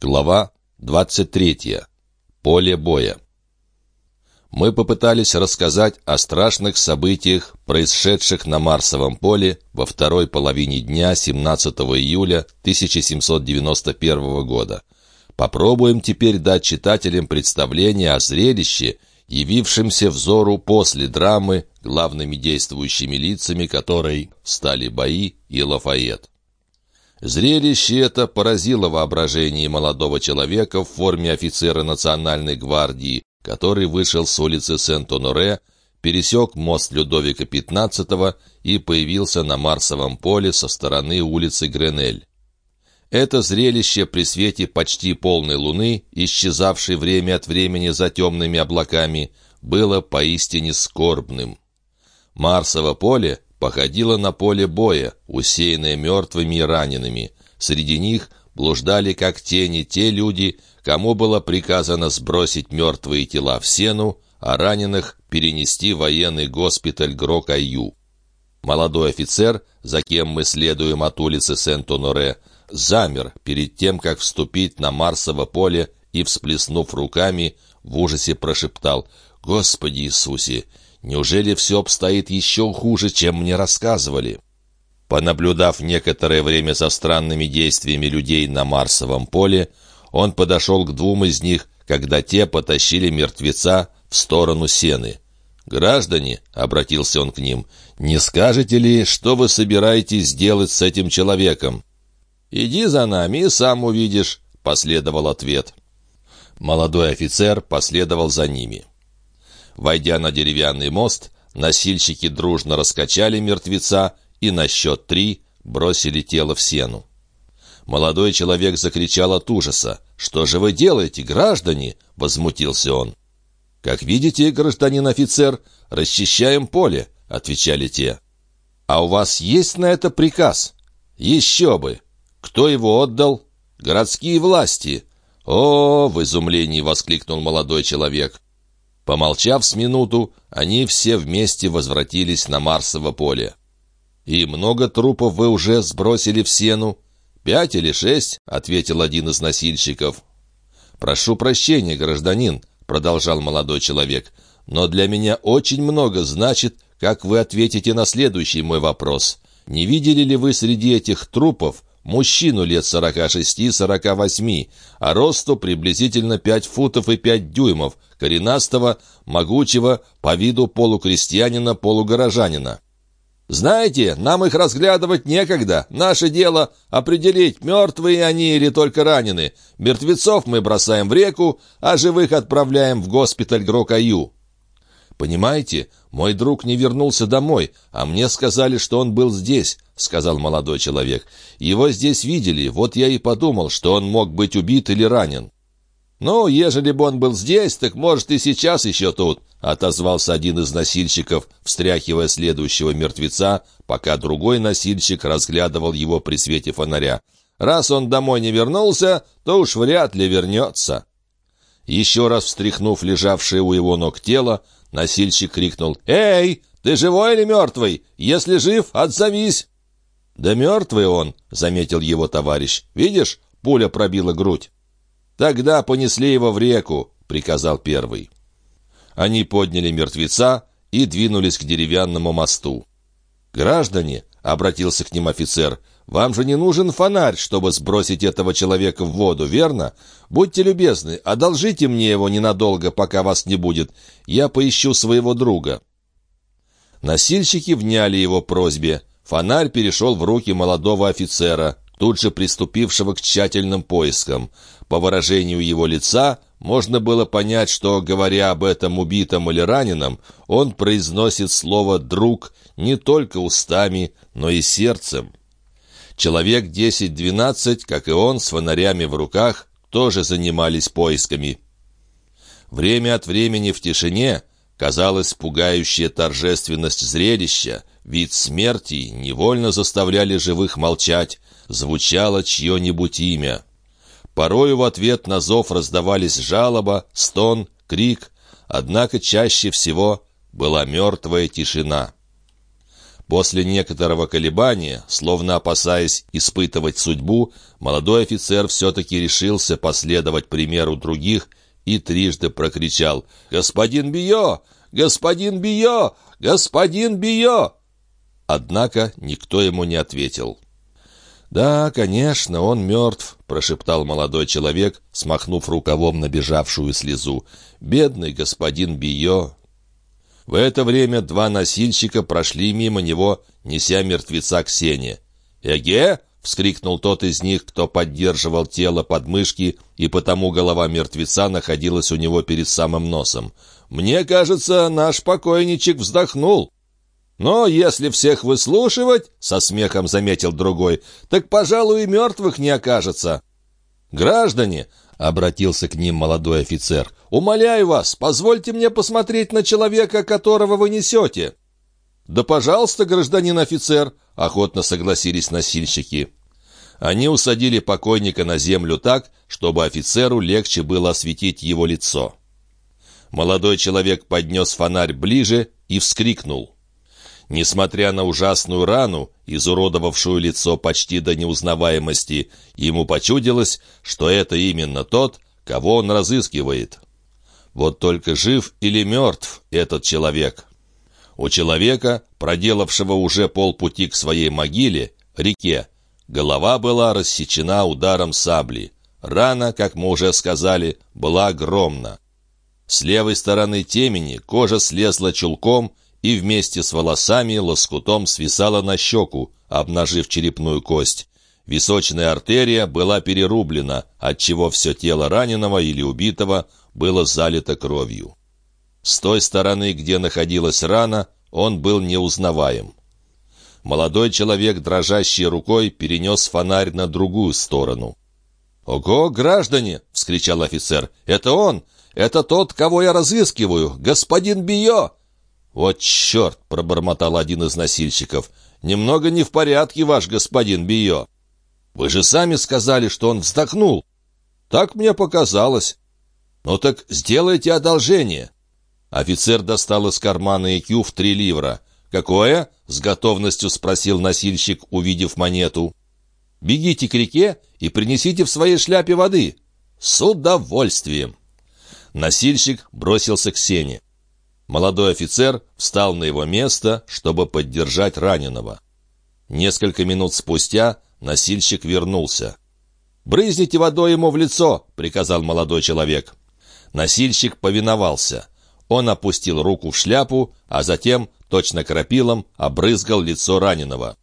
Глава 23. Поле боя. Мы попытались рассказать о страшных событиях, происшедших на Марсовом поле во второй половине дня 17 июля 1791 года. Попробуем теперь дать читателям представление о зрелище, явившемся взору после драмы, главными действующими лицами которой стали бои и Лафайет. Зрелище это поразило воображение молодого человека в форме офицера национальной гвардии, который вышел с улицы Сент-Оноре, пересек мост Людовика XV и появился на Марсовом поле со стороны улицы Гренель. Это зрелище при свете почти полной луны, исчезавшей время от времени за темными облаками, было поистине скорбным. Марсово поле походило на поле боя, усеянное мертвыми и ранеными. Среди них блуждали как тени те люди, кому было приказано сбросить мертвые тела в сену, а раненых перенести в военный госпиталь Грокаю. Молодой офицер, за кем мы следуем от улицы Сент-Оноре, замер перед тем, как вступить на Марсово поле и, всплеснув руками, в ужасе прошептал «Господи Иисусе! Неужели все обстоит еще хуже, чем мне рассказывали?» Понаблюдав некоторое время за странными действиями людей на Марсовом поле, он подошел к двум из них, когда те потащили мертвеца в сторону сены. «Граждане», — обратился он к ним, — «не скажете ли, что вы собираетесь делать с этим человеком?» «Иди за нами и сам увидишь», — последовал ответ. Молодой офицер последовал за ними. Войдя на деревянный мост, носильщики дружно раскачали мертвеца и на счет три бросили тело в сену. Молодой человек закричал от ужаса. «Что же вы делаете, граждане?» — возмутился он. «Как видите, гражданин офицер, расчищаем поле», — отвечали те. «А у вас есть на это приказ?» «Еще бы! Кто его отдал?» «Городские власти!» «О!» — в изумлении воскликнул молодой человек. Помолчав с минуту, они все вместе возвратились на Марсово поле. «И много трупов вы уже сбросили в сену?» «Пять или шесть», — ответил один из носильщиков. «Прошу прощения, гражданин», — продолжал молодой человек, «но для меня очень много значит, как вы ответите на следующий мой вопрос. Не видели ли вы среди этих трупов мужчину лет 46-48, а росту приблизительно 5 футов и 5 дюймов, коренастого, могучего, по виду полукрестьянина-полугорожанина. «Знаете, нам их разглядывать некогда. Наше дело — определить, мертвые они или только ранены. Мертвецов мы бросаем в реку, а живых отправляем в госпиталь Грокаю». «Понимаете, мой друг не вернулся домой, а мне сказали, что он был здесь», — сказал молодой человек. «Его здесь видели, вот я и подумал, что он мог быть убит или ранен». «Ну, ежели бы он был здесь, так, может, и сейчас еще тут», — отозвался один из носильщиков, встряхивая следующего мертвеца, пока другой носильщик разглядывал его при свете фонаря. «Раз он домой не вернулся, то уж вряд ли вернется». Еще раз встряхнув лежавшее у его ног тело, Носильщик крикнул «Эй, ты живой или мертвый? Если жив, отзовись!» «Да мертвый он», — заметил его товарищ. «Видишь, пуля пробила грудь». «Тогда понесли его в реку», — приказал первый. Они подняли мертвеца и двинулись к деревянному мосту. «Граждане», — обратился к ним офицер, — «вам же не нужен фонарь, чтобы сбросить этого человека в воду, верно? Будьте любезны, одолжите мне его ненадолго, пока вас не будет. Я поищу своего друга». Носильщики вняли его просьбе. Фонарь перешел в руки молодого офицера, тут же приступившего к тщательным поискам. По выражению его лица можно было понять, что, говоря об этом убитом или раненом, он произносит слово «друг» не только устами, но и сердцем. Человек 10-12, как и он, с фонарями в руках, тоже занимались поисками. Время от времени в тишине казалась пугающая торжественность зрелища, вид смерти невольно заставляли живых молчать, звучало чье-нибудь имя. Порою в ответ на зов раздавались жалоба, стон, крик, однако чаще всего была мертвая тишина. После некоторого колебания, словно опасаясь испытывать судьбу, молодой офицер все-таки решился последовать примеру других и трижды прокричал «Господин Био! Господин Био! Господин Био!» Однако никто ему не ответил. «Да, конечно, он мертв», — прошептал молодой человек, смахнув рукавом набежавшую слезу. «Бедный господин Био, в это время два носильщика прошли мимо него, неся мертвеца к сене. «Эге!» — вскрикнул тот из них, кто поддерживал тело под мышки, и потому голова мертвеца находилась у него перед самым носом. «Мне кажется, наш покойничек вздохнул». «Но если всех выслушивать, — со смехом заметил другой, — так, пожалуй, и мертвых не окажется». «Граждане!» — обратился к ним молодой офицер. «Умоляю вас, позвольте мне посмотреть на человека, которого вы несете». «Да пожалуйста, гражданин офицер», — охотно согласились носильщики. Они усадили покойника на землю так, чтобы офицеру легче было осветить его лицо. Молодой человек поднес фонарь ближе и вскрикнул. Несмотря на ужасную рану, изуродовавшую лицо почти до неузнаваемости, ему почудилось, что это именно тот, кого он разыскивает. Вот только жив или мертв этот человек? У человека, проделавшего уже полпути к своей могиле, реке, голова была рассечена ударом сабли. Рана, как мы уже сказали, была огромна. С левой стороны темени кожа слезла чулком, и вместе с волосами лоскутом свисала на щеку, обнажив черепную кость. Височная артерия была перерублена, отчего все тело раненого или убитого было залито кровью. С той стороны, где находилась рана, он был неузнаваем. Молодой человек, дрожащей рукой, перенес фонарь на другую сторону. «Ого, граждане!» — вскричал офицер. «Это он! Это тот, кого я разыскиваю! Господин Био!» «Вот черт!» — пробормотал один из носильщиков. «Немного не в порядке, ваш господин Био. Вы же сами сказали, что он вздохнул». «Так мне показалось». «Ну так сделайте одолжение». Офицер достал из кармана икю в три ливра. «Какое?» — с готовностью спросил носильщик, увидев монету. «Бегите к реке и принесите в своей шляпе воды». «С удовольствием». Носильщик бросился к сене. Молодой офицер встал на его место, чтобы поддержать раненого. Несколько минут спустя носильщик вернулся. «Брызните водой ему в лицо!» — приказал молодой человек. Носильщик повиновался. Он опустил руку в шляпу, а затем, точно крапилом, обрызгал лицо раненого.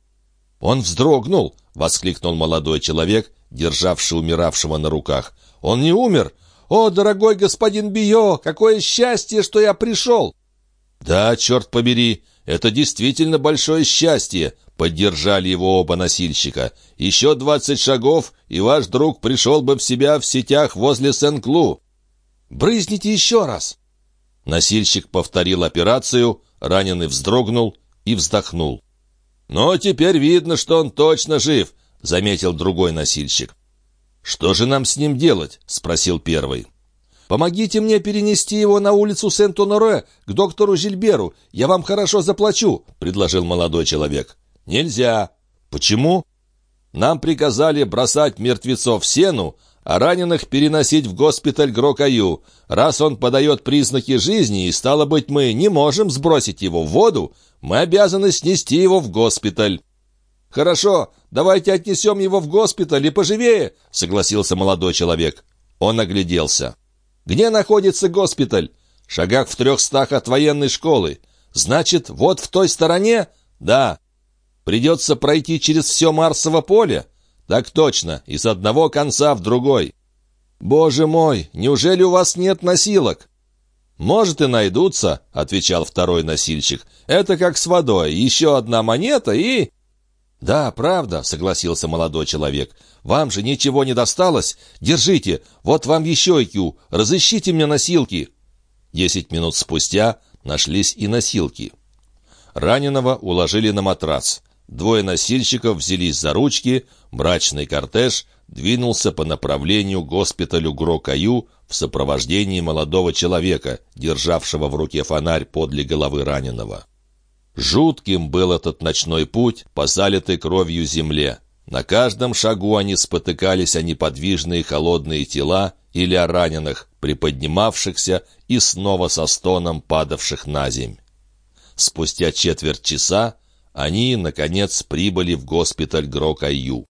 «Он вздрогнул!» — воскликнул молодой человек, державший умиравшего на руках. «Он не умер! «О, дорогой господин Био, какое счастье, что я пришел!» «Да, черт побери, это действительно большое счастье!» — поддержали его оба носильщика. «Еще двадцать шагов, и ваш друг пришел бы в себя в сетях возле Сен-Клу». «Брызните еще раз!» Носильщик повторил операцию, раненый вздрогнул и вздохнул. «Но теперь видно, что он точно жив», — заметил другой носильщик. «Что же нам с ним делать?» — спросил первый. «Помогите мне перенести его на улицу Сент-Оноре к доктору Жильберу. Я вам хорошо заплачу», — предложил молодой человек. «Нельзя». «Почему?» «Нам приказали бросать мертвецов в сену, а раненых переносить в госпиталь Грокаю. Раз он подает признаки жизни, и, стало быть, мы не можем сбросить его в воду, мы обязаны снести его в госпиталь». «Хорошо, давайте отнесем его в госпиталь и поживее», — согласился молодой человек. Он огляделся. «Где находится госпиталь?» «Шагах в трехстах от военной школы. Значит, вот в той стороне?» «Да». «Придется пройти через все Марсово поле?» «Так точно, из одного конца в другой». «Боже мой, неужели у вас нет носилок?» «Может, и найдутся», — отвечал второй носильщик. «Это как с водой. Еще одна монета и...» «Да, правда», — согласился молодой человек. «Вам же ничего не досталось? Держите, вот вам еще IQ, разыщите мне носилки». Десять минут спустя нашлись и носилки. Раненого уложили на матрас. Двое носильщиков взялись за ручки, мрачный кортеж двинулся по направлению госпиталю Грокаю в сопровождении молодого человека, державшего в руке фонарь подле головы раненого. Жутким был этот ночной путь по залитой кровью земле. На каждом шагу они спотыкались о неподвижные холодные тела или о раненых, приподнимавшихся и снова со стоном падавших на земь. Спустя четверть часа они, наконец, прибыли в госпиталь Грокаю.